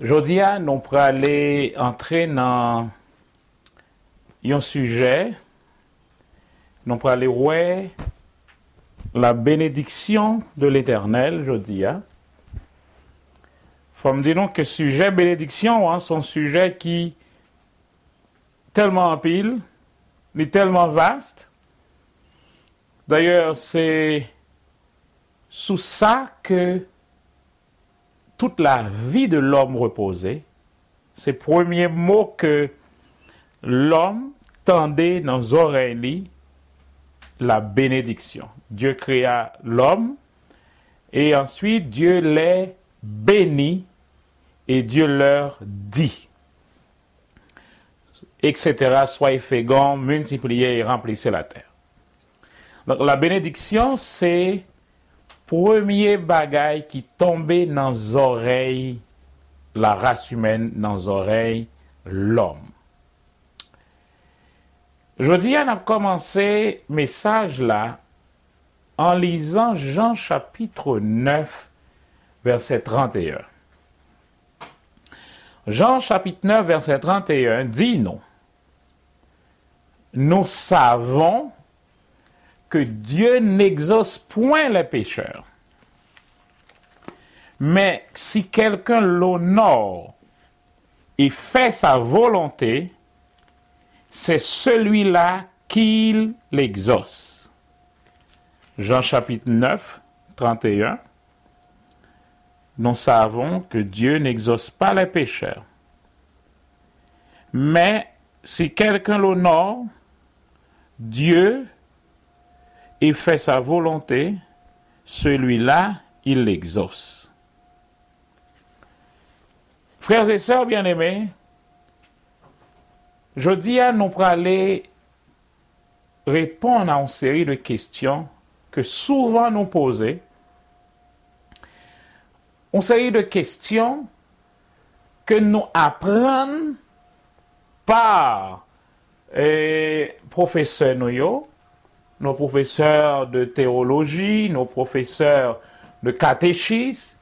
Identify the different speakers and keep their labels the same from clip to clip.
Speaker 1: Jodia, nous pourrons aller entrer dans un sujet, nous pourrons aller voir la bénédiction de l'Éternel, Jodia. Faut me dire que sujet bénédiction, hein, son sujet qui tellement en pile, est tellement vaste. D'ailleurs, c'est sous ça que toute la vie de l'homme reposait. Ces premiers mots que l'homme tendait dans les oreilles, la bénédiction. Dieu créa l'homme et ensuite Dieu les bénit et Dieu leur dit, etc. Soyez féconds, multipliez et remplissez la terre. Donc la bénédiction, c'est premier bagage qui tombait dans les oreilles, la race humaine, dans les oreilles, l'homme. Je dis, on a commencé message là en lisant Jean chapitre 9, verset 31. Jean chapitre 9, verset 31 dit non. Nous savons Dieu n'exauce point les pécheurs. Mais si quelqu'un l'honore et fait sa volonté, c'est celui-là qu'il l'exauce. Jean chapitre 9, 31. Nous savons que Dieu n'exauce pas les pécheurs. Mais si quelqu'un l'honore, Dieu et fait sa volonté, celui-là, il l'exauce. Frères et sœurs bien-aimés, je dis à nous pour répondre à une série de questions que souvent nous posons. Une série de questions que nous apprenons par les eh, professeurs nous, nos professeurs de théologie, nos professeurs de catéchisme,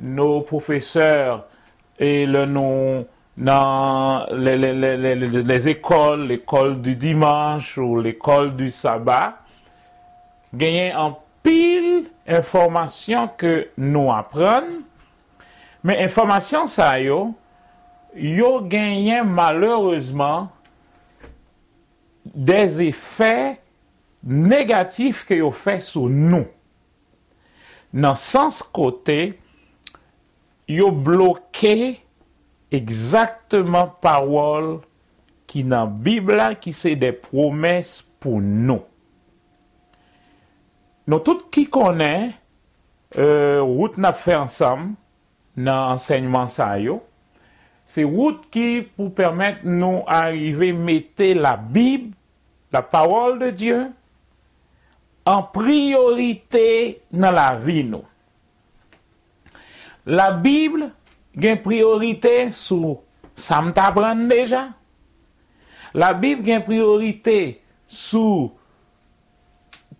Speaker 1: nos professeurs et dans les, écoles, l'école du dimanche ou l'école du sabbat, gagner en pile information que nous apprenons, mais information ça yo, yo gagné malheureusement des effets negatif ke yo fè sou nou. Nan sans kote, yo bloke exactement parol ki nan Bibla ki se de promes pou nou. Nou tout ki konen, euh, wout nap fè ansam nan ensegnman sa yo, se wout ki pou permèt nou arrive mette la Bib, la parol de Diyo, an priorite nan la vi nou. La Bibel gen priorite sou sam ta pran deja. La Bibel gen priorite sou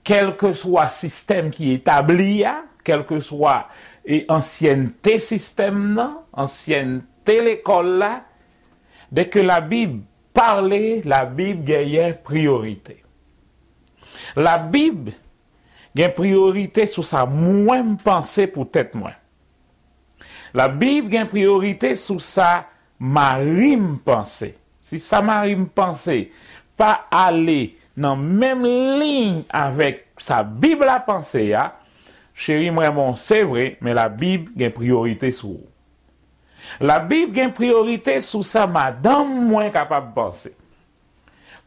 Speaker 1: kelke swa sistem ki etabli ya, kelke swa e ansyente sistem nan, ansyente l'ekol la, deke la Bibel parle, la Bibel genyen priorite. La Bib gen priorite sou sa mwen mpense pou tèt mwen. La Bib gen priorite sou sa mari mpense. Si sa mari mpense, pa ale nan menm lign avèk sa Bib la pense ya, chéri mwen bon, se vre, men la Bib gen priorite sou ou. La Bib gen priorite sou sa madame mwen kapab pense.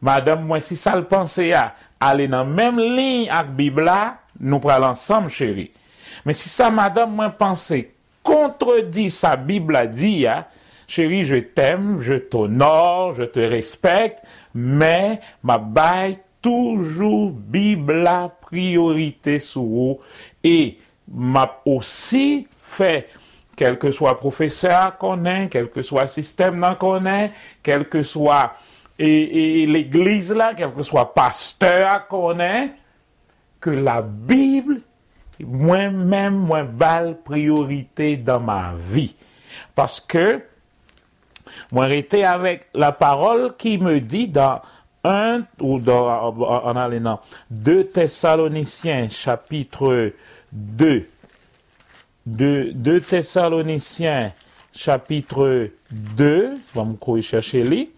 Speaker 1: Madame mwen si sa l'pense ya, aller dans la même ligne avec la Bible, nous prenons ensemble, chérie. Mais si ça madame moins penser contredit sa Bible a dit, hein, chérie, je t'aime, je t'honore, je te respecte, mais ma baille toujours Bible la priorité sur vous et m'a aussi fait quel que soit professeur qu'on est, quel que soit système qu'on est, quel que soit et, l'église là, quel que soit pasteur qu'on est, que la Bible moi-même, moi, balle priorité dans ma vie. Parce que moi j'étais avec la parole qui me dit dans un ou dans, en allant 2 Thessaloniciens chapitre 2 2, 2 Thessaloniciens chapitre 2, vamos chercher les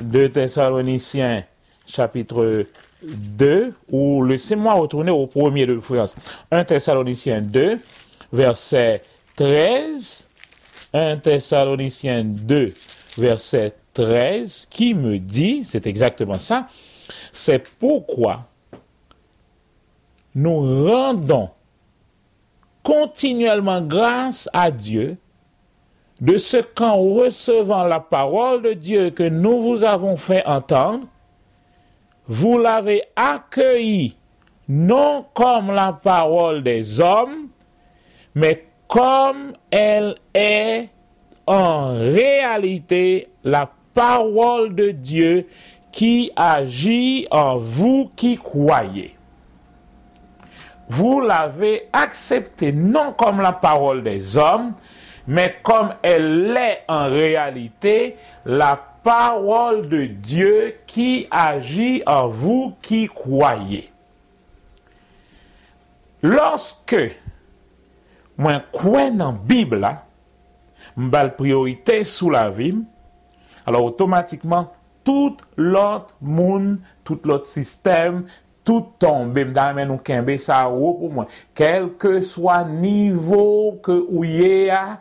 Speaker 1: 2 Thessaloniciens chapitre 2, ou laissez-moi retourner au premier de France. 1 Thessaloniciens 2, verset 13. 1 Thessaloniciens 2, verset 13, qui me dit, c'est exactement ça, c'est pourquoi nous rendons continuellement grâce à Dieu de ce qu'en recevant la parole de Dieu que nous vous avons fait entendre, vous l'avez accueillie non comme la parole des hommes, mais comme elle est en réalité la parole de Dieu qui agit en vous qui croyez. Vous l'avez acceptée non comme la parole des hommes, mais comme elle l'est en réalité, la parole de Dieu qui agit en vous qui croyez. Lorsque mwen kwen nan Bib la, mbal priorite sou la vim, alors otomatikman, tout lot moun, tout lot sistem, tout tombe, mdan men nou kenbe sa ou pou mwen, kelke swa nivou ke ou ye a,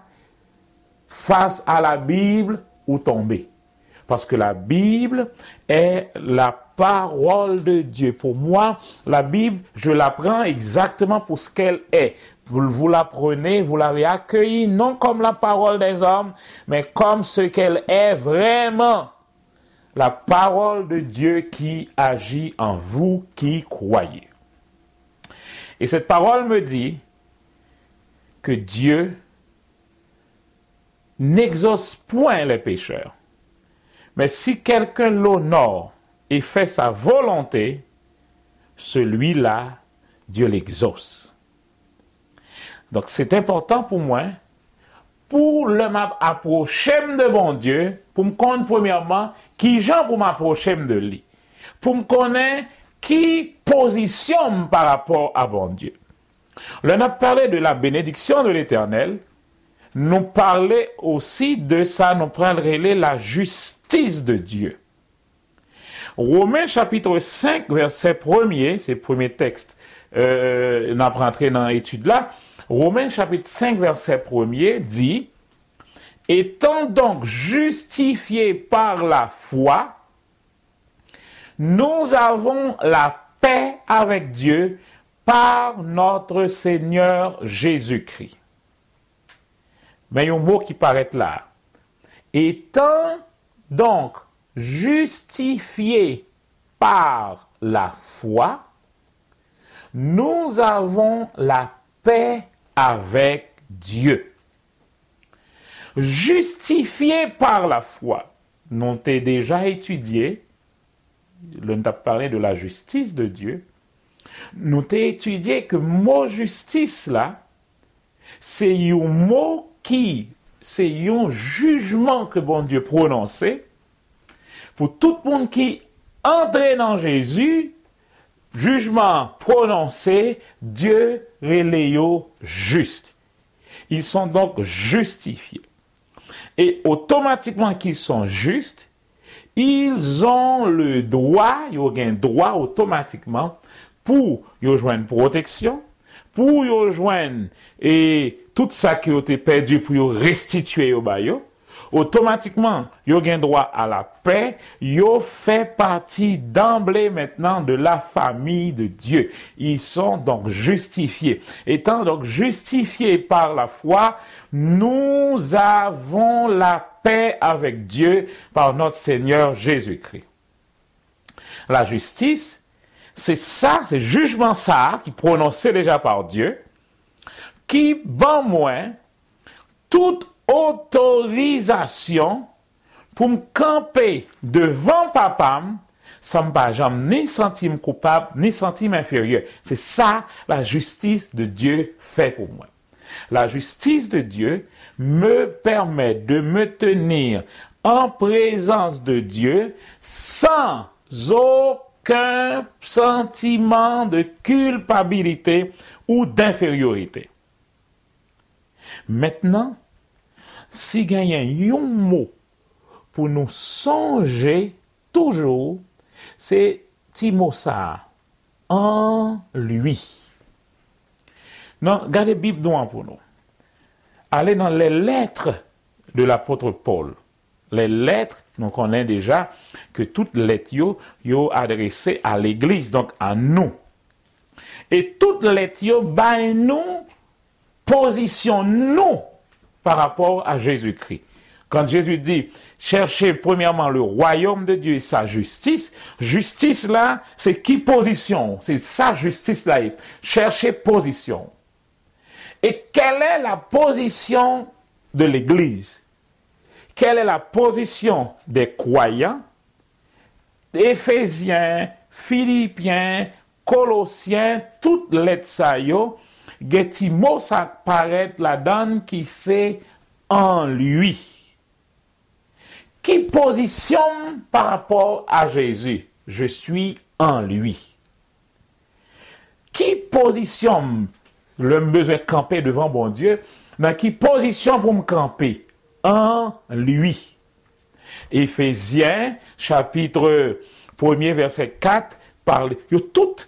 Speaker 1: face à la Bible, ou tomber. Parce que la Bible est la parole de Dieu. Pour moi, la Bible, je la prends exactement pour ce qu'elle est. Vous, la prenez, vous l'avez accueillie non comme la parole des hommes, mais comme ce qu'elle est vraiment. La parole de Dieu qui agit en vous qui croyez. Et cette parole me dit que Dieu n'exauce point les pécheurs. Mais si quelqu'un l'honore et fait sa volonté, celui-là, Dieu l'exauce. Donc c'est important pour moi, pour le m'approcher de mon Dieu, pour me connaître premièrement qui j'en pour m'approcher de lui, pour me connaître qui position par rapport à mon Dieu. L'on a parlé de la bénédiction de l'Éternel, nous parler aussi de ça, nous prendre la justice de Dieu. Romains chapitre 5, verset 1er, c'est le premier texte, euh, nous rentré dans l'étude là. Romains chapitre 5, verset 1er dit, Étant donc justifiés par la foi, nous avons la paix avec Dieu par notre Seigneur Jésus-Christ. Mais il y a un mot qui paraît là. Étant donc justifié par la foi, nous avons la paix avec Dieu. Justifié par la foi. Nous avons déjà étudié, nous avons parlé de la justice de Dieu. Nous avons étudié que mot justice là, c'est un mot qui c'est un jugement que bon Dieu prononçait pour tout le monde qui entrait dans Jésus, jugement prononcé, Dieu reléo juste. Ils sont donc justifiés. Et automatiquement qu'ils sont justes, ils ont le droit, ils ont un droit automatiquement pour jouer une protection, pour rejoindre et tout ça qui a été perdu pour restituer au bayo, automatiquement, yo un droit à la paix, yo fait partie d'emblée maintenant de la famille de Dieu. Ils sont donc justifiés. Étant donc justifiés par la foi, nous avons la paix avec Dieu par notre Seigneur Jésus-Christ. La justice, c'est ça, c'est jugement ça, qui prononcé déjà par Dieu, qui, ban moi, toute autorisation pour me camper devant papa, sans pas ni sentir coupable, ni sentir inférieur. C'est ça la justice de Dieu fait pour moi. La justice de Dieu me permet de me tenir en présence de Dieu sans aucun sentiment de culpabilité ou d'infériorité. Maintenant, si gagne un mot pour nous songer toujours, c'est Timosa en lui. Non, gardez la Bible pour nous. Allez dans les lettres de l'apôtre Paul. Les lettres, nous connaissons déjà que toutes les lettres sont adressées à l'Église, donc à nous. Et toutes les lettres ben nous position nous par rapport à Jésus-Christ. Quand Jésus dit, cherchez premièrement le royaume de Dieu et sa justice, justice là, c'est qui position? C'est sa justice là. Cherchez position. Et quelle est la position de l'Église? Quelle est la position des croyants? Éphésiens, Philippiens, Colossiens, toutes les ça paraît la donne qui c'est en lui. Qui positionne par rapport à Jésus? Je suis en lui. Qui positionne? Le besoin de camper devant bon Dieu? Dans qui position pour me camper? En lui. Éphésiens, chapitre 1er, verset 4, parle, yo tout,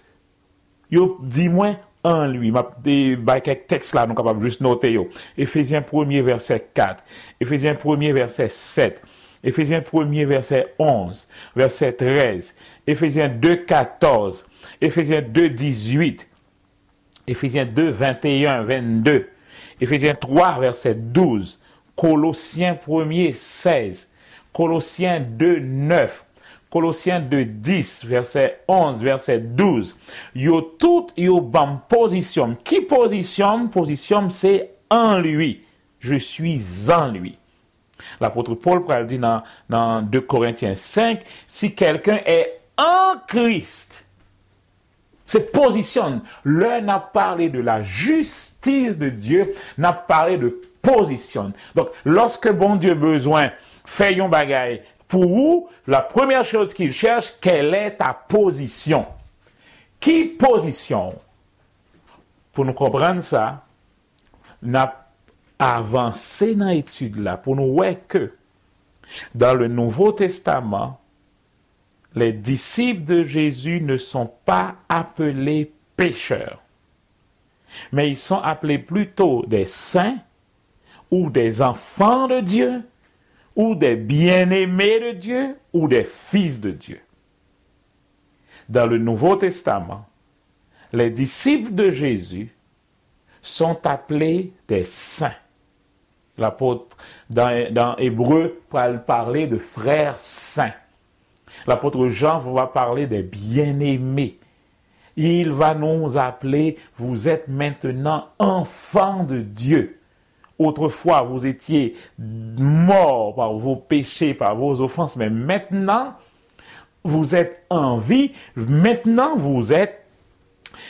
Speaker 1: yo dit moi en lui. Ma des quelques textes là, nous capables juste noter yo. Éphésiens 1er, verset 4. Éphésiens 1er, verset 7. Éphésiens 1er, verset 11, verset 13, Éphésiens 2, 14, Éphésiens 2, 18, Éphésiens 2, 21, 22, Éphésiens 3, verset 12, Colossiens 1er, 16, Colossiens 2, 9, Colossiens 2, 10, verset 11, verset 12. Yo tout yo bam position. Qui position? Position, c'est en lui. Je suis en lui. L'apôtre Paul dit dans, dans 2 Corinthiens 5, si quelqu'un est en Christ, se positionne. L'un a parlé de la justice de Dieu, n'a parlé de position. Donc, lorsque bon Dieu besoin, fait un bagaille pour vous, la première chose qu'il cherche, quelle est ta position? Qui position? Pour nous comprendre ça, n'a avancer dans l'étude là pour nous voir que dans le Nouveau Testament, les disciples de Jésus ne sont pas appelés pécheurs, mais ils sont appelés plutôt des saints ou des enfants de Dieu ou des bien-aimés de Dieu ou des fils de Dieu. Dans le Nouveau Testament, les disciples de Jésus sont appelés des saints L'apôtre, dans, Hébreu, va parler de frères saints. L'apôtre Jean va parler des bien-aimés. Il va nous appeler, vous êtes maintenant enfants de Dieu. Autrefois, vous étiez morts par vos péchés, par vos offenses, mais maintenant, vous êtes en vie. Maintenant, vous êtes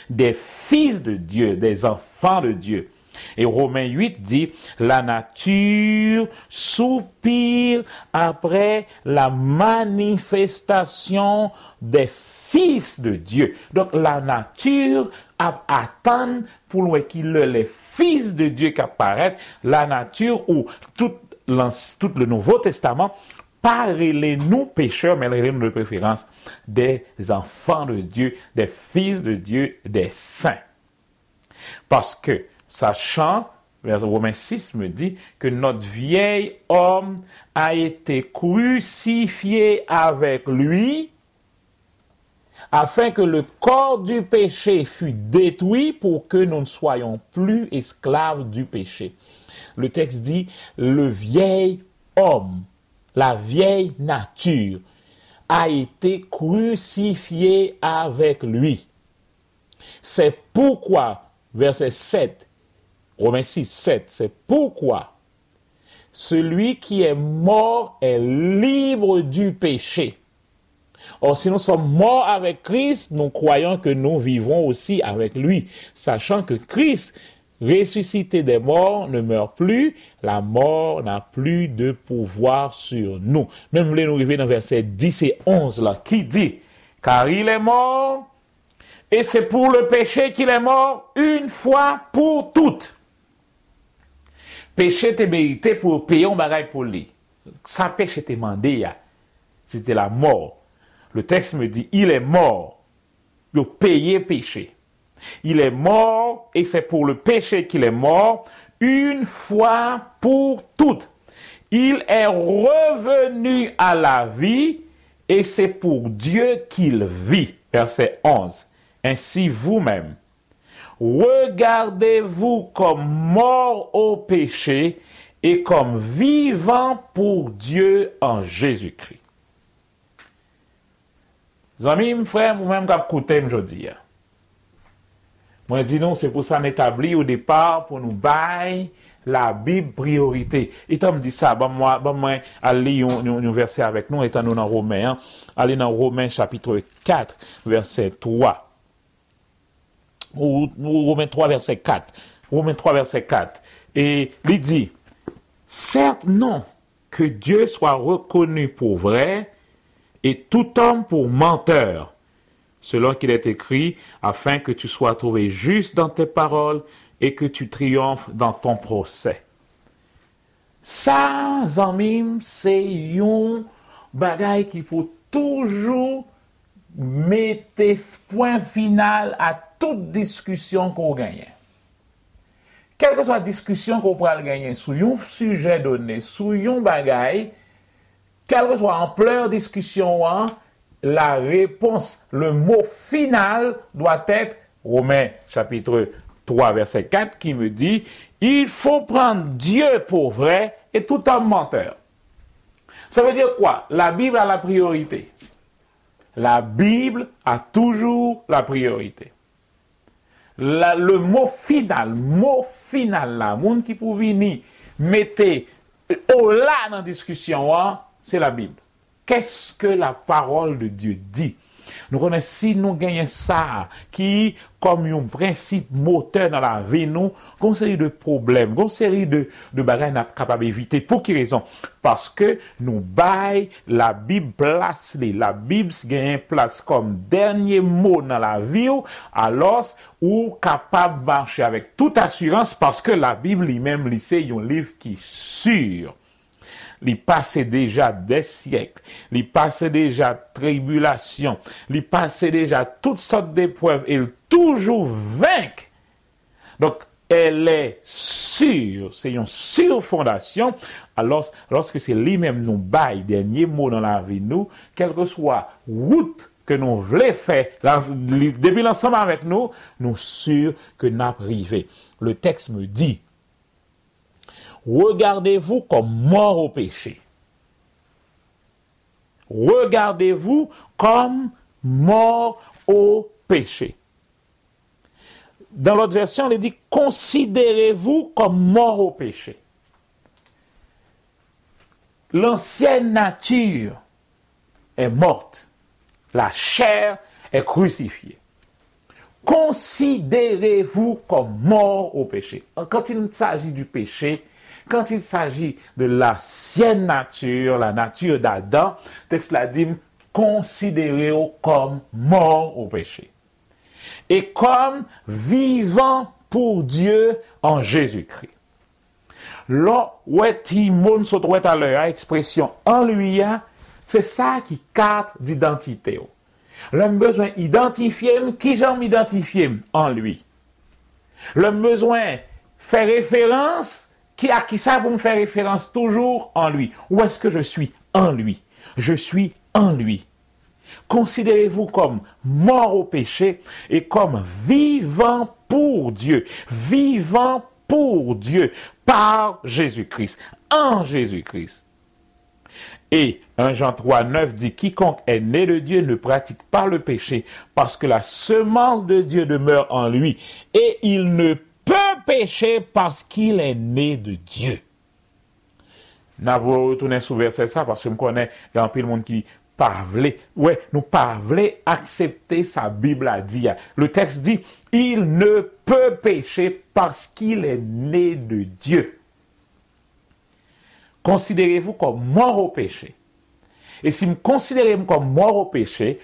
Speaker 1: des fils de Dieu, des enfants de Dieu. Et Romains 8 dit, la nature soupire après la manifestation des fils de Dieu. Donc la nature attend pour qu'il les fils de Dieu qui apparaissent, la nature ou tout, le Nouveau Testament pas les nous pécheurs, mais les nous de préférence des enfants de Dieu, des fils de Dieu, des saints. Parce que sachant, verset Romains 6 me dit, que notre vieil homme a été crucifié avec lui, afin que le corps du péché fût détruit pour que nous ne soyons plus esclaves du péché. Le texte dit, le vieil homme, la vieille nature, a été crucifié avec lui. C'est pourquoi, verset 7, Romains 6, 7, c'est pourquoi celui qui est mort est libre du péché. Or, si nous sommes morts avec Christ, nous croyons que nous vivons aussi avec lui, sachant que Christ ressuscité des morts, ne meurt plus, la mort n'a plus de pouvoir sur nous. Même vous nous arriver dans verset 10 et 11 là, qui dit, car il est mort, et c'est pour le péché qu'il est mort une fois pour toutes. Péché était mérité pour payer un bagage pour lui. Sa péché était demandé, c'était la mort. Le texte me dit, il est mort. pour payer péché. Il est mort et c'est pour le péché qu'il est mort une fois pour toutes. Il est revenu à la vie et c'est pour Dieu qu'il vit. Verset 11. Ainsi vous-même, regardez-vous comme mort au péché et comme vivant pour Dieu en Jésus-Christ. Amis, frères, vous-même qui écoutez aujourd'hui. Moi, dis non, c'est pour ça qu'on établit au départ pour nous bailler la Bible priorité. Et me dit ça, bon, moi, bon, moi, allez un verset avec nous, étant nous dans Romains, hein. allez dans Romains chapitre 4, verset 3. Ou, Romains 3, verset 4. Romains 3, verset 4. Et il dit, certes non, que Dieu soit reconnu pour vrai, et tout homme pour menteur selon qu'il est écrit, afin que tu sois trouvé juste dans tes paroles et que tu triomphes dans ton procès. Ça, Zamim, c'est un bagay qui faut toujours mettre point final à toute discussion qu'on gagne. Quelle que soit la discussion qu'on pourra gagner sur un sujet donné, sur un bagay, quelle que soit l'ampleur discussion, hein, la réponse, le mot final doit être Romains chapitre 3 verset 4 qui me dit, il faut prendre Dieu pour vrai et tout homme menteur. Ça veut dire quoi? La Bible a la priorité. La Bible a toujours la priorité. le mot final, mot final là, monde qui peut venir mettre au là dans la discussion, hein, c'est la Bible. Qu'est-ce que la parole de Dieu dit? Nous connaissons si nous gagnons ça, qui, comme un principe moteur dans la vie, nous, une série de problèmes, une série de, de bagages capables d'éviter. Pour quelle raison? Parce que nous baillons la Bible place, la Bible gagne place comme dernier mot dans la vie, alors, ou capable de marcher avec toute assurance parce que la Bible lui-même, c'est un livre qui est sûr il passait déjà des siècles, il passait déjà tribulation, il passait déjà toutes sortes d'épreuves, il toujours vainc. Donc, elle est sûre, c'est une sûre fondation. Alors, lorsque c'est lui-même nous bail, dernier mot dans la vie, nous, quelle que soit route que nous voulons faire, depuis l'ensemble avec nous, nous sûrs que nous arrivé. Le texte me dit, regardez-vous comme mort au péché. Regardez-vous comme mort au péché. Dans l'autre version, il dit considérez-vous comme mort au péché. L'ancienne nature est morte. La chair est crucifiée. Considérez-vous comme mort au péché. Quand il s'agit du péché, quand il s'agit de la sienne nature, la nature d'Adam, texte la dit, considérez-vous comme mort au péché. Et comme vivant pour Dieu en Jésus-Christ. Là, où monde se à l'heure, expression en lui, hein, c'est ça qui carte d'identité. L'homme besoin d'identifier, qui j'aime m'identifier en lui? L'homme besoin faire référence qui, à qui ça vous me faire référence toujours en lui. Où est-ce que je suis en lui? Je suis en lui. Considérez-vous comme mort au péché et comme vivant pour Dieu, vivant pour Dieu par Jésus-Christ, en Jésus-Christ. Et 1 Jean 3, 9 dit, quiconque est né de Dieu ne pratique pas le péché, parce que la semence de Dieu demeure en lui, et il ne pécher parce qu'il est né de Dieu. Nous allons retourner sur verset ça parce que je connais, peu de monde qui pas ouais, nous pas accepter sa Bible a dit. Le texte dit, il ne peut pécher parce qu'il est né de Dieu. Considérez-vous comme mort au péché. Et si vous considérez comme mort au péché,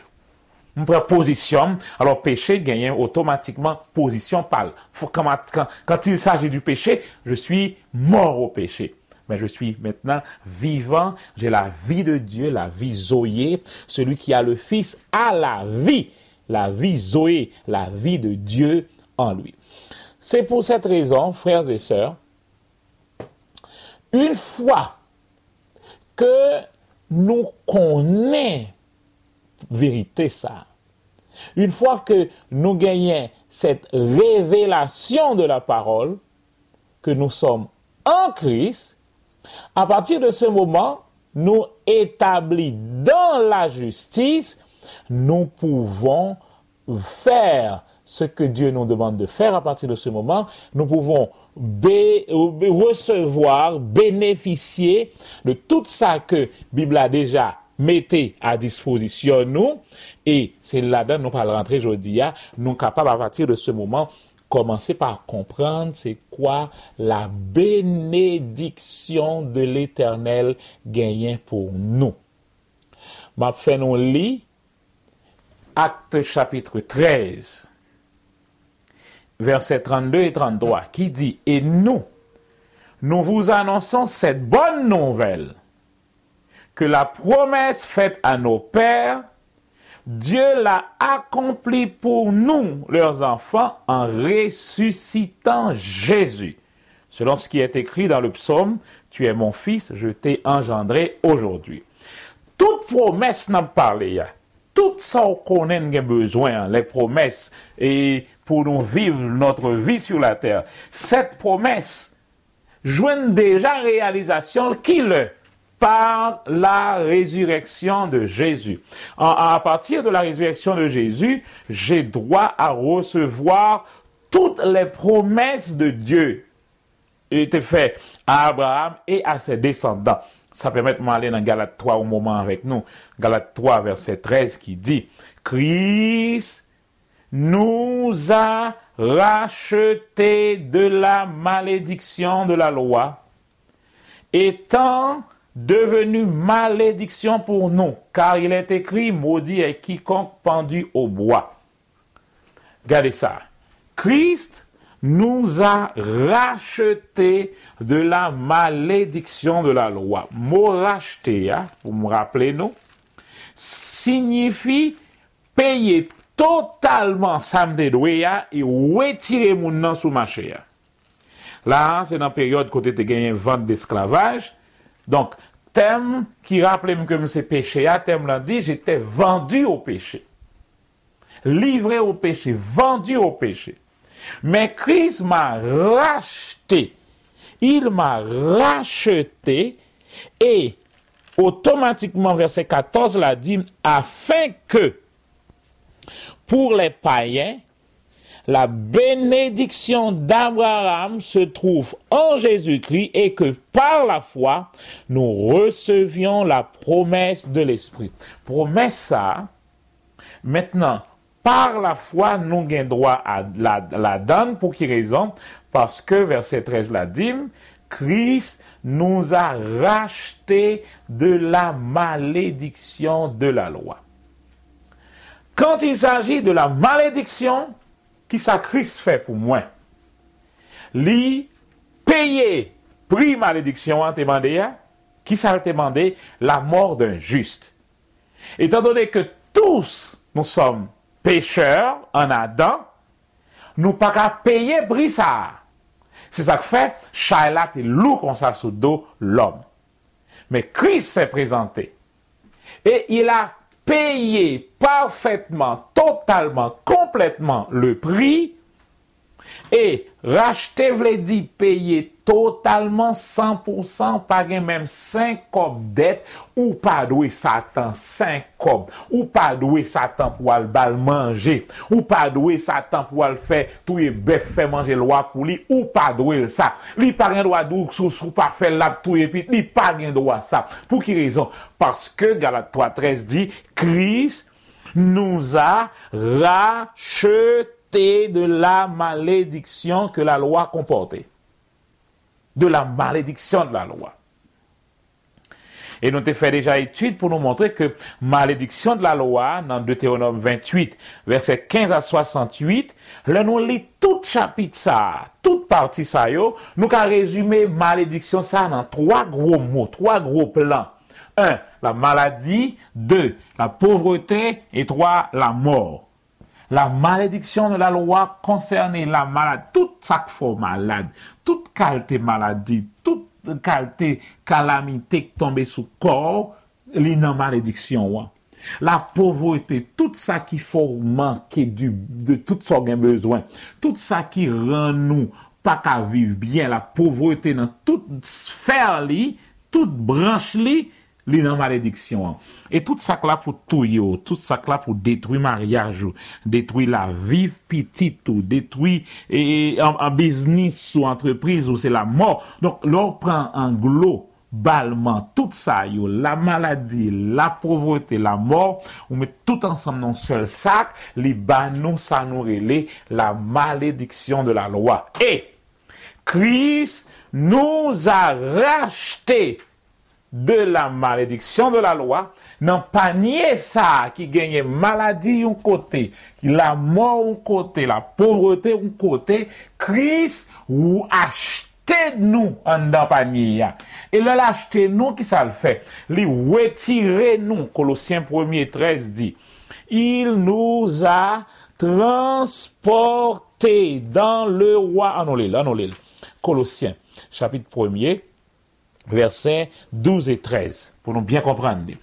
Speaker 1: on prend position, alors péché gagne automatiquement position pâle. Quand, quand il s'agit du péché, je suis mort au péché mais je suis maintenant vivant, j'ai la vie de Dieu, la vie Zoé. Celui qui a le Fils a la vie, la vie Zoé, la vie de Dieu en lui. C'est pour cette raison, frères et sœurs, une fois que nous connaissons vérité ça, une fois que nous gagnons cette révélation de la parole, que nous sommes en Christ, à partir de ce moment, nous établis dans la justice, nous pouvons faire ce que Dieu nous demande de faire à partir de ce moment. Nous pouvons recevoir, bénéficier de tout ça que Bible a déjà mettez à disposition nous. Et c'est là-dedans, nous parlons rentrer aujourd'hui, hein. nous capables à partir de ce moment commencer par comprendre c'est quoi la bénédiction de l'Éternel gagnée pour nous. Ma fait nous lit Acte chapitre 13, versets 32 et 33, qui dit, Et nous, nous vous annonçons cette bonne nouvelle, que la promesse faite à nos pères Dieu l'a accompli pour nous, leurs enfants, en ressuscitant Jésus. Selon ce qui est écrit dans le psaume, Tu es mon fils, je t'ai engendré aujourd'hui. Toute promesse n'a parlé. Tout ça qu'on a besoin, les promesses, et pour nous vivre notre vie sur la terre. Cette promesse joint déjà réalisation qui le par la résurrection de Jésus. À, partir de la résurrection de Jésus, j'ai droit à recevoir toutes les promesses de Dieu qui étaient faites à Abraham et à ses descendants. Ça permet de m'aller dans Galate 3 au moment avec nous. Galate 3, verset 13 qui dit, Christ nous a racheté de la malédiction de la loi, étant devenu malédiction pour nous, car il est écrit, maudit est quiconque pendu au bois. Regardez ça. Christ nous a racheté de la malédiction de la loi. Mot racheter, hein, vous me rappelez, nous, signifie payer totalement samedi hein, et retirer mon nom sous marché. Hein. Là, c'est dans la période côté de gagner vente d'esclavage. Donc, thème qui rappelait que c'est péché, à thème l'a dit, j'étais vendu au péché. Livré au péché, vendu au péché. Mais Christ m'a racheté. Il m'a racheté et automatiquement, verset 14 l'a dit, afin que pour les païens, la bénédiction d'Abraham se trouve en Jésus-Christ et que par la foi, nous recevions la promesse de l'Esprit. Promesse ça, maintenant, par la foi, nous avons droit à la, donne. Pour qui raison? Parce que, verset 13 la dit, Christ nous a racheté de la malédiction de la loi. Quand il s'agit de la malédiction, qui ça Christ fait pour moi? Li payer prix malédiction en qui ça demandé? La mort d'un juste. Étant donné que tous nous sommes pécheurs en Adam, nous pas payer prix ça. C'est ça que fait Shailat et loup comme sous dos l'homme. Mais Christ s'est présenté. Et il a payé parfaitement, totalement, complètement le prix et racheter vle di payer totalement 100% pa gen même 5 kob det ou pa dwe satan 5 kob, ou pa dwe satan pou al bal manje, ou pa dwe satan pou al fe touye bef fe manje lwa pou li, ou pa dwe sa. Li pa gen dwa dou sou sou pa fe lap touye pit, li pa gen dwa sa. Pou ki rezon? Parce que Galat 3.13 di, Christ nou a rachete de la malédiction que la loi comportait. De la malédiction de la loi. Et nous avons fait déjà étude pour nous montrer que malédiction de la loi, dans Deutéronome 28, verset 15 à 68, là nous lit tout chapitre ça, toute partie ça, nous avons résumé malédiction ça dans trois gros mots, trois gros plans. Un, la maladie, 2. la pauvreté et 3. la mort. La malédiction de la loi concernait la malade, toute chaque fois malade, toute qualité maladie, toute qualité calamité qui tombait sous corps, li malédiction. Ouais. La pauvreté, tout ça qui faut manquer du, de tout ce qu'on a besoin, tout ça qui rend nous pas qu'à vivre bien, la pauvreté dans toute sphère, toute branche, li, nan malediksyon an. Et tout sak la pou tou yo, tout sak la pou detwi mariage ou, detwi la viv pitit ou, detwi en biznis ou entreprise ou, se la mor. Donk, lor pran an globalman tout sa yo, la maladi, la povrote, la mor, ou met tout ansam nan sel sak, li banou sa nou rele la malediksyon de la loa. Et, Chris nou a rachete de la malédiction de la loi, nan pa niye sa ki genye maladi yon kote, ki la mort yon kote, la pauvreté yon kote, Kris ou achete nou an dan pa niye ya. E lè l'achete nou ki sa l'fè, li wetire nou, Kolossien 1er 13 di, il nou a transporté dan le roi, anon lè, anon lè, Kolossien, chapit 1er, versets 12 et 13, pour nous bien comprendre.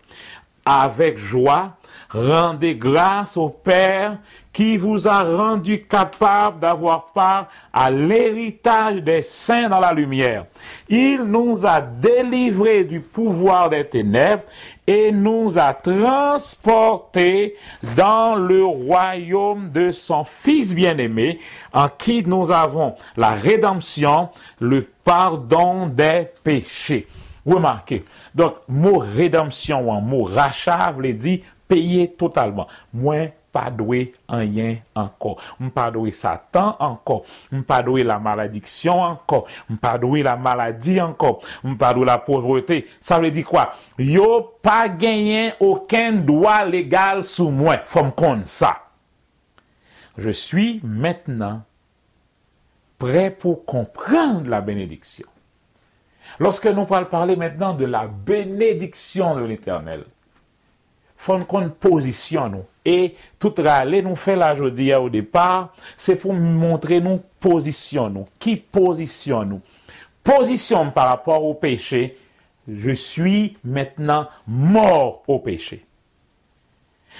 Speaker 1: Avec joie, rendez grâce au Père qui vous a rendu capable d'avoir part à l'héritage des saints dans la lumière. Il nous a délivrés du pouvoir des ténèbres et nous a transportés dans le royaume de son Fils bien-aimé, en qui nous avons la rédemption, le pardon des péchés. Remarquez, donc, mot rédemption, un mot rachat, veut dire payer totalement. Moins pas doué rien encore. Pas doué Satan encore. Pas doué la malédiction encore. Pas doué la maladie encore. Pas doué la pauvreté. Ça veut dire quoi? Yo pas gagné aucun droit légal sous moi. Faut me ça. Je suis maintenant prêt pour comprendre la bénédiction. Lorsque nous parlons parler maintenant de la bénédiction de l'Éternel, faut qu'on position nous. Et tout râler nous fait la journée au départ, c'est pour montrer nous position nous. Qui positionne nous? Position par rapport au péché. Je suis maintenant mort au péché.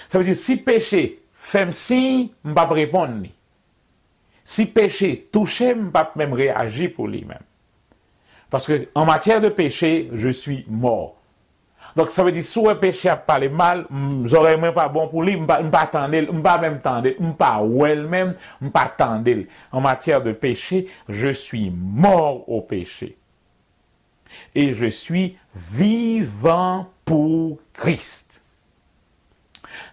Speaker 1: Ça veut dire, si péché fait si, je ne pas répondre. Si péché touche, je ne pas même réagir pour lui-même. Parce en matière de péché, je suis mort. Donc ça veut dire, si un péché a parlé mal, j'aurais même pas bon pour lui, je ne pas attendre, je pas même attendre, je pas well même, je pas attendre. En matière de péché, je suis mort au péché. Et je suis vivant pour Christ.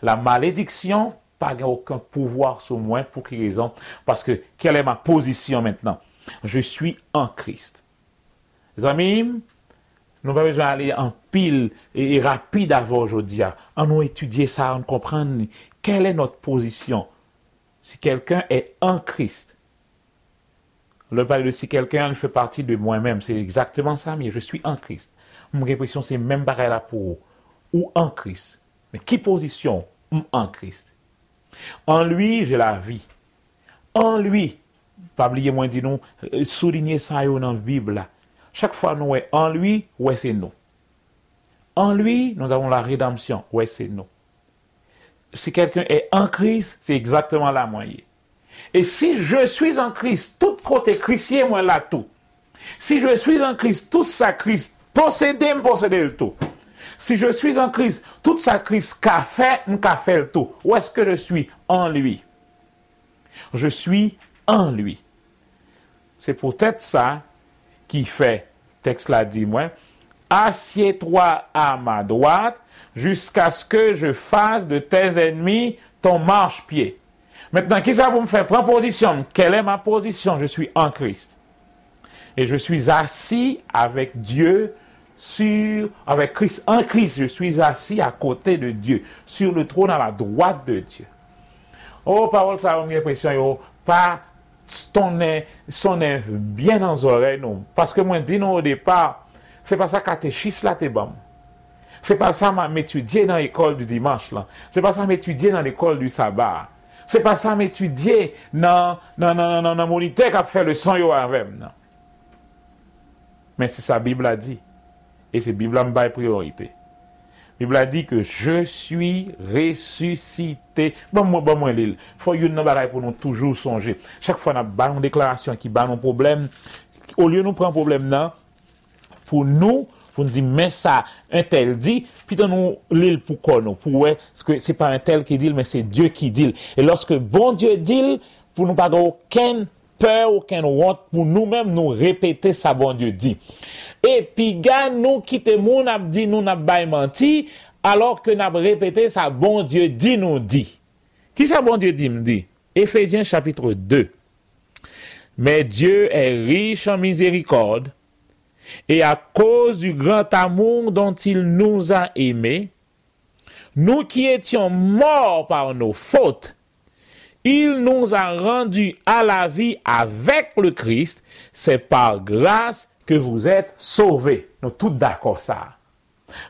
Speaker 1: La malédiction n'a aucun pouvoir sur moi. Pour quelle raison? Parce que quelle est ma position maintenant? Je suis en Christ. Les amis, nous pas besoin d'aller en pile et, rapide avant aujourd'hui. On nous étudier ça, on comprendre quelle est notre position. Si quelqu'un est en Christ, le parler de si quelqu'un fait partie de moi-même, c'est exactement ça, mais je suis en Christ. Mon impression, c'est même pareil là pour ou en Christ. Mais qui position en Christ? En lui, j'ai la vie. En lui, pas oublier moi dit nous, euh, souligner ça dans la Bible Chaque fois nous est en lui, ouais c'est nous. En lui, nous avons la rédemption, ouais c'est nous. Si quelqu'un est en Christ, c'est exactement la moyenne. Et si je suis en Christ, tout côté Christ, moi là tout. Si je suis en Christ, tout ça Christ, posséder, me posséder le tout. Si je suis en Christ, toute sa Christ qu'a fait le tout. Où est-ce que je suis? En lui. Je suis en lui. C'est peut-être ça qui fait, texte l'a dit moi, assieds-toi à ma droite jusqu'à ce que je fasse de tes ennemis ton marche-pied. Maintenant, qui ça vous me faire? Prendre position Quelle est ma position? Je suis en Christ. Et je suis assis avec Dieu sur, avec Christ, en Christ, je suis assis à côté de Dieu, sur le trône à la droite de Dieu. Oh, parole, ça a l'impression, pas sonen bien nan zorey nou. Paske mwen di nou ou depa, se pa sa katechis la te bam. Se pa sa m etudye nan ekol du dimanche lan. Se pa sa m etudye nan ekol du sabar. Se pa sa m etudye nan, nan, nan, nan monite kap fè le son yo avèm nan. Men se sa Bibla di, e se Bibla m bay priorite. Bible a dit que je suis ressuscité. Bon, moi, bon, moi, l'île. Faut une bagaille pour nous toujours songer. Chaque fois, on a une déclaration qui bat nos problèmes. Au lieu de nous prendre un problème, non, pour nous, pour nous dire, mais ça, un tel dit, puis nous l'île pour quoi nous? Pour parce que c'est pas un tel qui dit, mais c'est Dieu qui dit. Et lorsque bon Dieu dit, pour nous pas aucun peur, aucun honte, pour nous-mêmes nous répéter ça, bon Dieu dit. Et puis, gars, nous quitter moun ap dit nous n'a pas menti, alors que n'a répété ça, bon Dieu dit nous dit. Qui ça, bon Dieu dit me dit? Éphésiens chapitre 2. Mais Dieu est riche en miséricorde, et à cause du grand amour dont il nous a aimés, nous qui étions morts par nos fautes, il nous a rendus à la vie avec le Christ. C'est par grâce que vous êtes sauvés. Nous tous d'accord ça.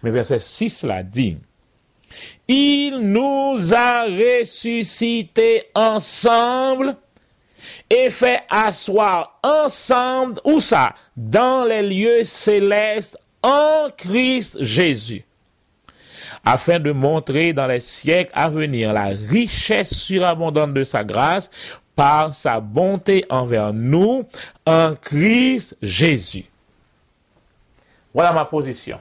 Speaker 1: Mais verset 6 l'a dit. Il nous a ressuscités ensemble et fait asseoir ensemble, où ça? Dans les lieux célestes en Christ Jésus afin de montrer dans les siècles à venir la richesse surabondante de sa grâce par sa bonté envers nous en Christ Jésus. Voilà ma position.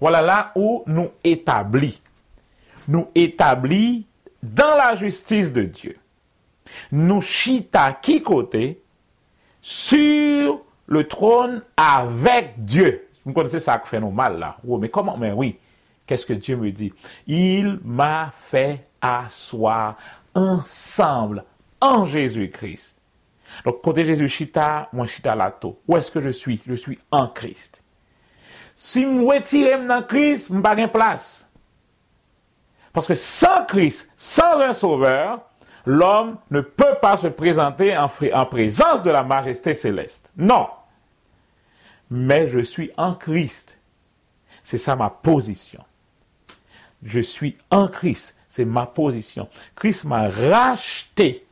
Speaker 1: Voilà là où nous établis. Nous établis dans la justice de Dieu. Nous chita qui côté? Sur le trône avec Dieu. Vous connaissez ça qui fait nous mal là. Oh, mais comment? Mais oui. Qu'est-ce que Dieu me dit? Il m'a fait asseoir ensemble en Jésus-Christ. Donc, côté Jésus chita, moi chita lato. Où est-ce que je suis? Je suis en Christ. Si je retire dans Christ, je n'ai pas place. Parce que sans Christ, sans un sauveur, l'homme ne peut pas se présenter en, en présence de la majesté céleste. Non. Mais je suis en Christ. C'est ça ma position. Je suis en Christ. C'est ma position. Christ m'a racheté.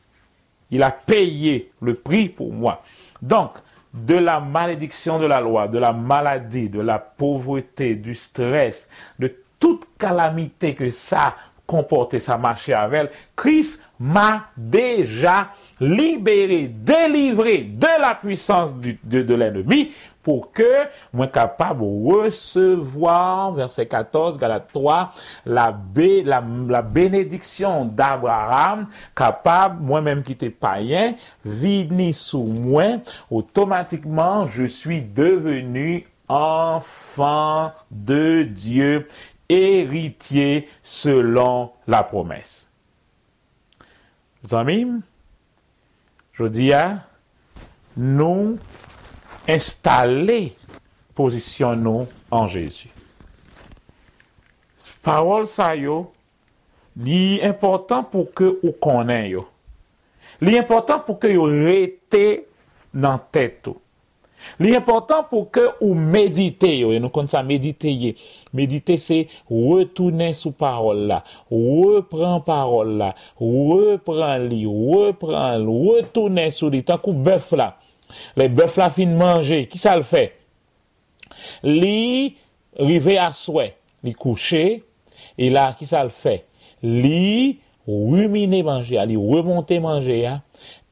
Speaker 1: Il a payé le prix pour moi. Donc, de la malédiction de la loi, de la maladie, de la pauvreté, du stress, de toute calamité que ça comportait, ça marchait avec Christ m'a déjà libéré, délivré de la puissance de l'ennemi pour que moi capable recevoir, verset 14, Galate 3, la, la, bénédiction d'Abraham, capable, moi-même qui étais païen, vini sous moi, automatiquement, je suis devenu enfant de Dieu, héritier selon la promesse. amis, jodi ya, nou installe posisyon nou an Jezu. Parol sa yo, li important pou ke ou konen yo. Li important pou ke yo rete nan tèt yo. Li important pou ke ou medite yo, e nou kon sa medite ye. Medite se retoune sou parol la, repren parol la, repren li, repren, retoune sou li, tan kou bœuf la. Le bœuf la fin manje, ki sa l fè? Li rive aswe, li kouche, e la ki sa l fè? Li rumine manje, li remonte manje ya,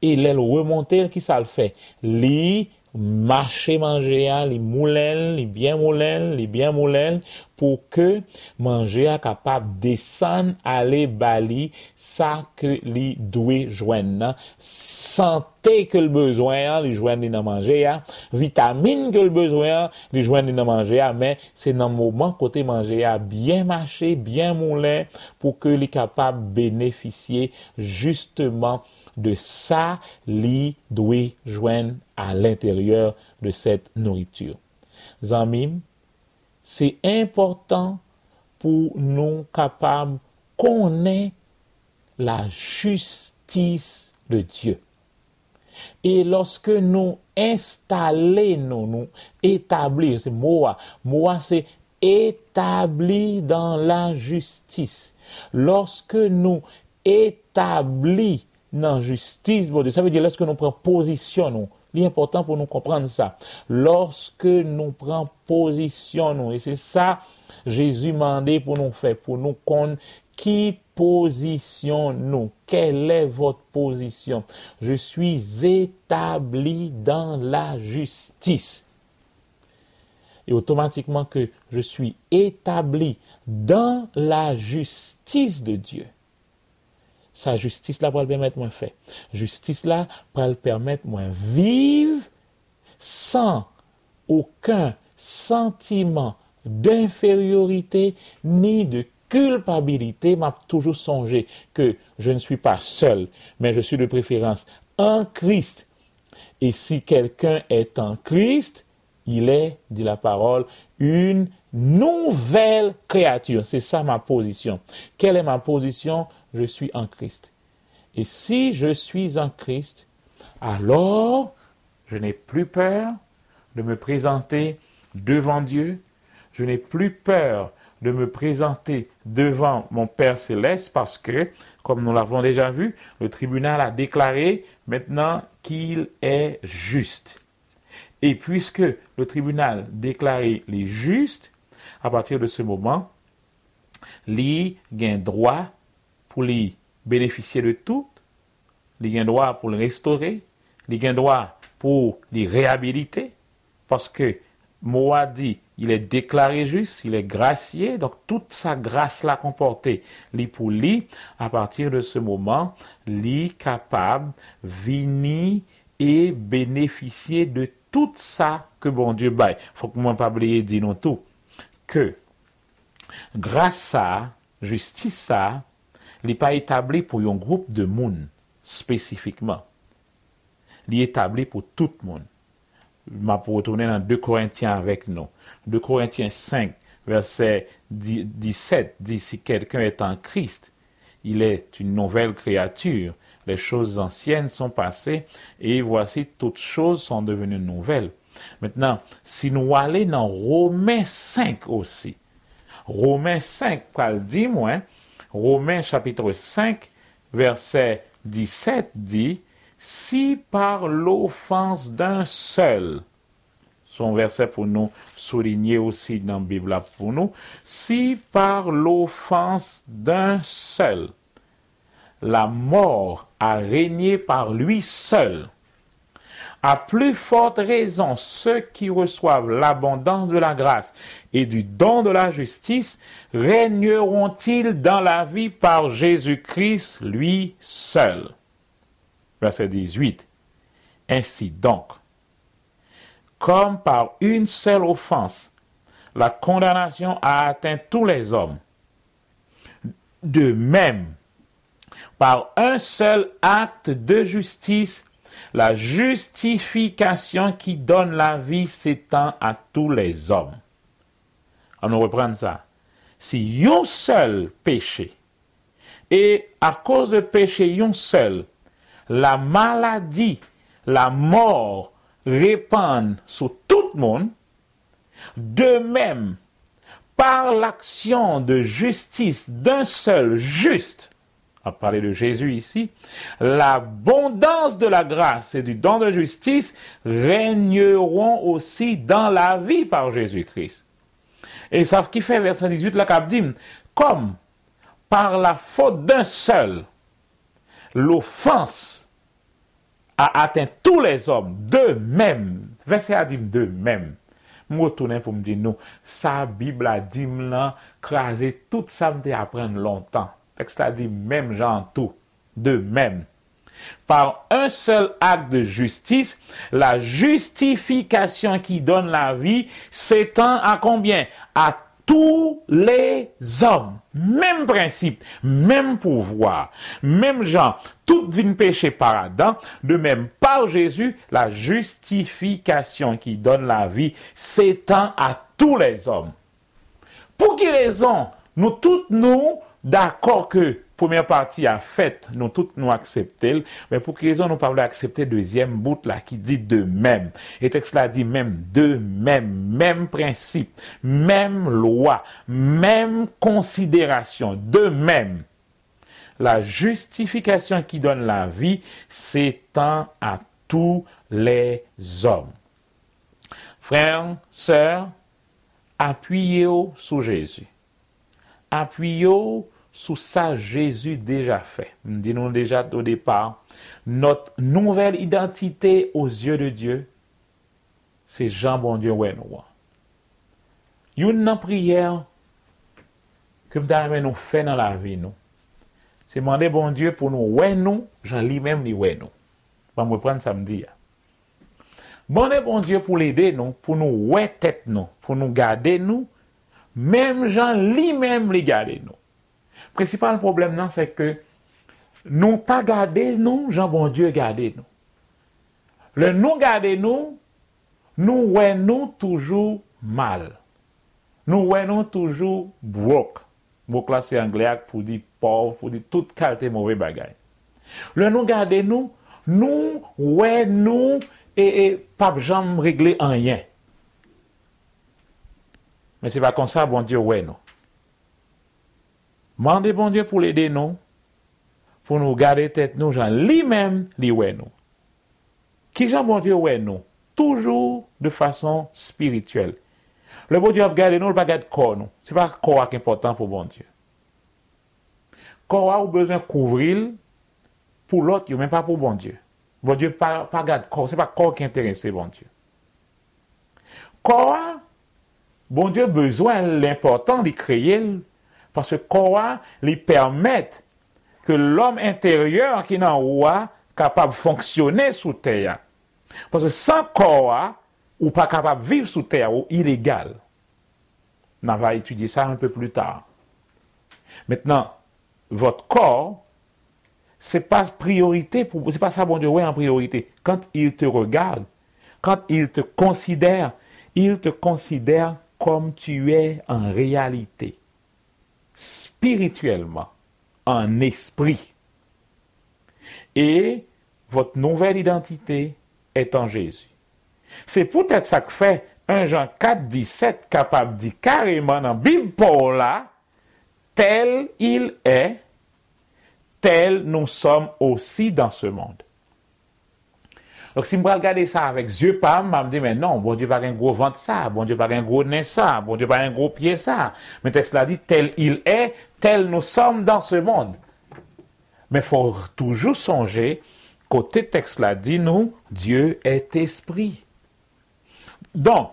Speaker 1: e lèl remonte ki sa l fè? Li mache manje a, li moulel, li bien moulel, li bien moulel, pou ke manje a kapap desan ale bali sa ke li dwe jwen nan. Sante ke l bezwen a, li jwen li nan manje a, vitamine ke l bezwen a, li jwen li nan manje a, men se nan mouman kote manje a, bien mache, bien moulel, pou ke li kapap beneficye justeman de ça li doit joindre à l'intérieur de cette nourriture. Zamim, c'est important pour nous capables connaître la justice de Dieu. Et lorsque nous installons, nous, nous établir, c'est moi, moi c'est établi dans la justice. Lorsque nous établis dans la justice, ça veut dire lorsque nous prenons position, L'important pour nous comprendre ça. Lorsque nous prenons position, nous, et c'est ça Jésus m'a demandé pour nous faire, pour nous connaître qui position nous, quelle est votre position? Je suis établi dans la justice. Et automatiquement que je suis établi dans la justice de Dieu, sa justice là pour le permettre moi faire. Justice là pour le permettre moi vivre sans aucun sentiment d'infériorité ni de culpabilité, m'a toujours songé que je ne suis pas seul, mais je suis de préférence en Christ. Et si quelqu'un est en Christ, il est, dit la parole, une nouvelle créature. C'est ça ma position. Quelle est ma position? Je suis en Christ. Et si je suis en Christ, alors je n'ai plus peur de me présenter devant Dieu. Je n'ai plus peur de me présenter devant mon Père céleste parce que, comme nous l'avons déjà vu, le tribunal a déclaré maintenant qu'il est juste. Et puisque le tribunal déclaré les justes, à partir de ce moment, li gain droit pour lui bénéficier de tout, li pour le restaurer, li droit pour les réhabiliter, parce que Moa dit, il est déclaré juste, il est gracié, donc toute sa grâce-là comportée, li pour lui, à partir de ce moment, li capable, vini et bénéficier de tout ça que bon Dieu baille. Faut que moi pas oublier dire non tout que grâce à justice n'est pas établi pour un groupe de monde spécifiquement. Il est établi pour tout le monde. Je vais retourner dans 2 Corinthiens avec nous. 2 Corinthiens 5, verset 17 dit si quelqu'un est en Christ, il est une nouvelle créature. Les choses anciennes sont passées et voici toutes choses sont devenues nouvelles. Maintenant, si nous allons dans Romains 5 aussi, Romains 5, qual dit moi, Romains chapitre 5, verset 17 dit, si par l'offense d'un seul, son verset pour nous souligner aussi dans la Bible pour nous, si par l'offense d'un seul, la mort a régné par lui seul, à plus forte raison, ceux qui reçoivent l'abondance de la grâce et du don de la justice régneront-ils dans la vie par Jésus-Christ lui seul? Verset 18. Ainsi donc, comme par une seule offense, la condamnation a atteint tous les hommes, de même, par un seul acte de justice, la justification qui donne la vie s'étend à tous les hommes. On reprend ça. Si un seul péché, et à cause de péché un seul, la maladie, la mort répandent sur tout le monde, de même, par l'action de justice d'un seul juste, à parler de Jésus ici, l'abondance de la grâce et du don de justice régneront aussi dans la vie par Jésus-Christ. Et ça qui fait verset 18, la cap comme par la faute d'un seul, l'offense a atteint tous les hommes de même. Verset a dit de même. Je retourne pour me dire non, sa Bible a dit craser tout ça me apprendre longtemps. Texte a dit même genre tout, de même. Par un seul acte de justice, la justification qui donne la vie s'étend à combien? À tous les hommes. Même principe, même pouvoir, même genre, tout vient péché par Adam, de même par Jésus, la justification qui donne la vie s'étend à tous les hommes. Pour quelle raison nous tous nous d'accord que première partie a fait, nous tous nous accepter, mais pour quelle raison nous pas accepter deuxième bout là qui dit de même? Et texte là dit même de même, même principe, même loi, même considération, de même. La justification qui donne la vie s'étend à tous les hommes. Frères, sœurs, appuyez-vous sur Jésus. Appuyez-vous sous ça Jésus déjà fait. Nous déjà au départ, notre nouvelle identité aux yeux de Dieu, c'est Jean bon Dieu ouais nous. Une prière que nous fait dans la vie nous. C'est demander bon Dieu pour nous ouais nous, Jean lui-même ni ouais nous. On va prendre samedi. Bon bon Dieu pour l'aider nous, pour nous ouais tête nous, pour nous garder nous, même Jean lui-même les garder nous Principal problem nan se ke nou pa gade nou, jan bon Diyo gade nou. Le nou gade nou, nou wè nou toujou mal. Nou wè nou toujou brok. Brok la se Angliak pou di pov, pou di tout kalte mouve bagay. Le nou gade nou, nou wè nou e, e pap jam regle anyen. Men se pa konsa bon Diyo wè nou. Mandez bon Dieu pour l'aider nous, pour nous garder tête nous, Jean lui-même, lui nous. Qui Jean bon Dieu ouais nous? Toujours de façon spirituelle. Le bon Dieu a gardé nous, il pas garder corps nous. C'est pas corps qui est important pour bon Dieu. Corps a besoin de couvrir pour l'autre, même pas pour bon Dieu. Bon Dieu pas, pas garde corps, c'est pas corps qui intéresse bon Dieu. Corps, bon Dieu besoin l'important de créer parce que quoi lui permettent que l'homme intérieur qui n'a pas capable de fonctionner sous terre. Parce que sans corps, ou pas capable de vivre sous terre, ou illégal. On va étudier ça un peu plus tard. Maintenant, votre corps, c'est pas priorité pour c'est pas ça bon Dieu ouais en priorité. Quand il te regarde, quand il te considère, il te considère comme tu es en réalité spirituellement, en esprit. Et votre nouvelle identité est en Jésus. C'est peut-être ça que fait un Jean 4, 17 capable de dire carrément dans la Bible pour là, tel il est, tel nous sommes aussi dans ce monde. Donc, si je regarder ça avec yeux pam, je me dis, mais non, bon Dieu pas un gros ventre ça, bon Dieu pas un gros nez ça, bon Dieu pas un gros pied ça. Mais texte l'a dit, tel il est, tel nous sommes dans ce monde. Mais il faut toujours songer, côté texte l'a dit, nous, Dieu est esprit. Donc,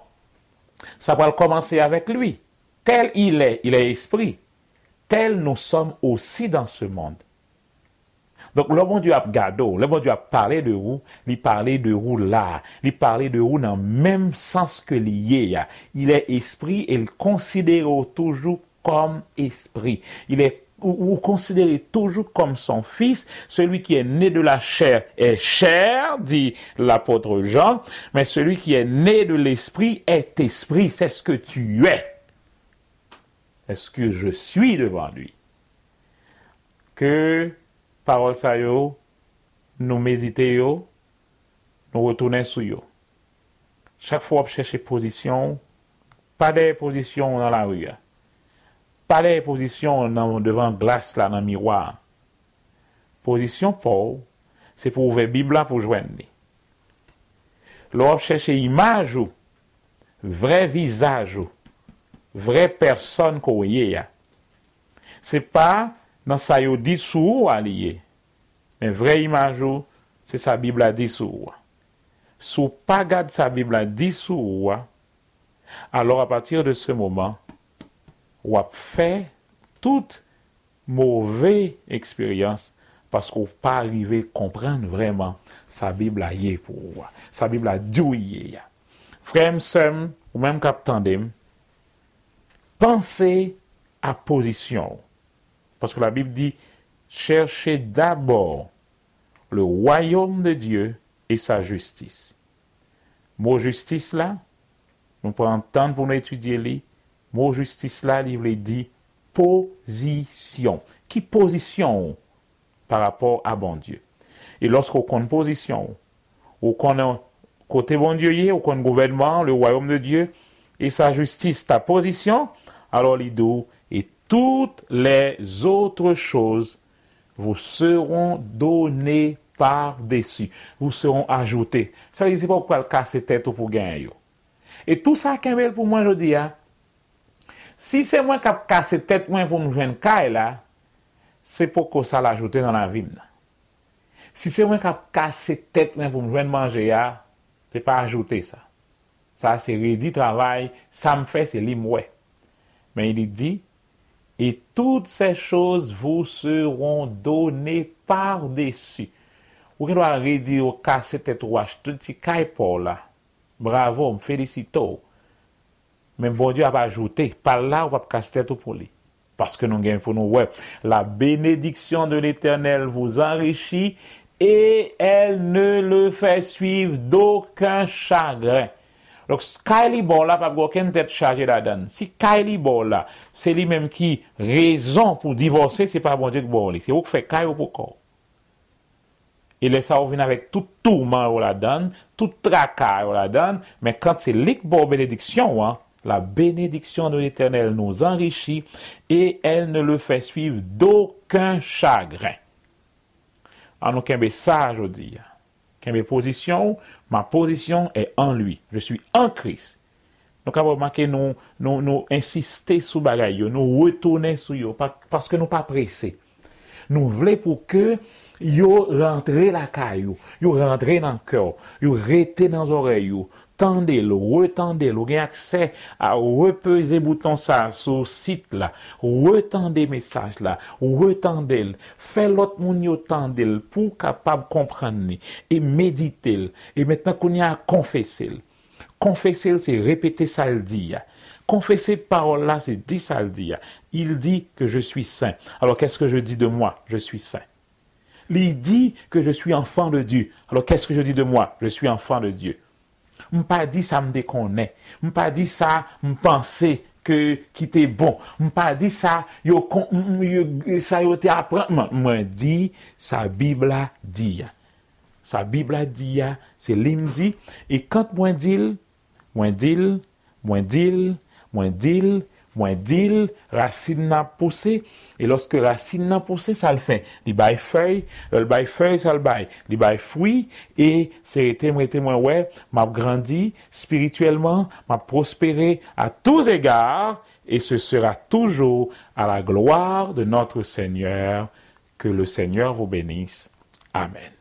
Speaker 1: ça va commencer avec lui. Tel il est, il est esprit. Tel nous sommes aussi dans ce monde. Donc, le bon Dieu a parlé de vous, il parlait de vous là, il parlait de vous dans le même sens que lié. Il est esprit et il considère toujours comme esprit. Il est vous considérez toujours comme son fils, celui qui est né de la chair est chair, dit l'apôtre Jean, mais celui qui est né de l'esprit est esprit, c'est ce que tu es. est ce que je suis devant lui. Que parole ça yo, nous méditer yo, nous retourner sur yo. Chaque fois, on cherche position, pas des positions dans la rue. Hein. Pas des positions devant glace là, dans le miroir. Position pour, c'est pour ouvrir la Bible pour joindre. L'on cherche image ou, vrai visage ou, vraie personne qu'on y a. C'est pas nan sa yo di sou ou a liye. Men vre imaj ou, se sa Bibla di sou ou. Sou pa gade sa Bibla di sou ou, alor a patir de se mouman, wap fe tout mouve eksperyans paskou pa arrive komprenn vreman sa Bibla ye pou ou. Sa Bibla di ou ye ya. Frem sem ou menm kap tandem, panse a pozisyon ou. Parce que la Bible dit, cherchez d'abord le royaume de Dieu et sa justice. Mot justice là, nous pouvons entendre pour nous étudier les mot justice là, il dit position. Qui position par rapport à bon Dieu? Et lorsqu'on compte position, on côté bon Dieu, on connaît gouvernement, le royaume de Dieu et sa justice, ta position, alors il toutes les autres choses vous seront données par-dessus, vous seront ajoutées. Ça veut dire pas pourquoi le casser tête pour gagner. Et tout ça, qui est pour moi, je dis, hein, si c'est moi qui ai cassé tête moi pour me joindre caille là, c'est pour que ça l'ajoute dans la vie. Si c'est moi qui ai cassé tête moi pour me joindre manger là, c'est pas ajouter ça. Ça c'est réduit travail, ça me fait c'est l'imoué. Mais il dit et toutes ces choses vous seront données par-dessus. Ou qu'il doit redire au casser tête ou acheter petit pour là. Bravo, me félicite. Mais bon Dieu a pas ajouté. Par là, on va casser tout pour lui. Parce que nous. La bénédiction de l'éternel vous enrichit et elle ne le fait suivre d'aucun chagrin. Lòk, kaj li bon la, pap gò ken tèt chaje la dan. Si kaj li bon la, se li menm ki rezon pou divorse, se pa bon djek bon li. Se ou k fè kaj ou pou kor. E lè sa ou vin avèk tout touman ou la dan, tout traka ou la dan, men kant se lik bon benediksyon ou an, la benediksyon de l'éternel nou enrichi, e el ne le fè suiv d'okun chagrin. An nou kenbe sa, jodi ya. Qu'un position, ma position est en lui. Je suis en Christ. Donc, avons remarqué, nous, nous, nous insister sur bagaille, nous retourner sur eux, parce que nous pas pressés. Nous voulons pour que yo rentre la caillou, yo rentre dans le cœur, yo rete dans les oreilles, tendez-le, retendez-le, vous avez accès à repeser bouton ça sur site là, retendez message là, retendez-le, fait l'autre moun yo tendez pour capable comprendre et méditer et maintenant qu'on y a confessé. Confesser, c'est répéter ça le dit. Confesser parole là, c'est dire ça le dit. Il dit que je suis saint. Alors qu'est-ce que je dis de moi? Je suis saint. Il dit que je suis enfant de Dieu. Alors qu'est-ce que je dis de moi? Je suis enfant de Dieu. Pas dit ça me déconne. Je pas dit ça me penser que qui était bon. Je pas dit ça yo, ça yo apprendre. Moi dit sa Bible a dit. Sa Bible a dit c'est l'hymne dit et quand moi dit moi dit moi dit moi dit moins d'île, racine n'a poussé, et lorsque racine n'a poussé, ça le fait. Il baille feuille, le baille feuille, ça le baille. Il baille fruit, et c'est été, moi, ouais, m'a grandi spirituellement, m'a prospéré à tous égards, et ce sera toujours à la gloire de notre Seigneur. Que le Seigneur vous bénisse. Amen.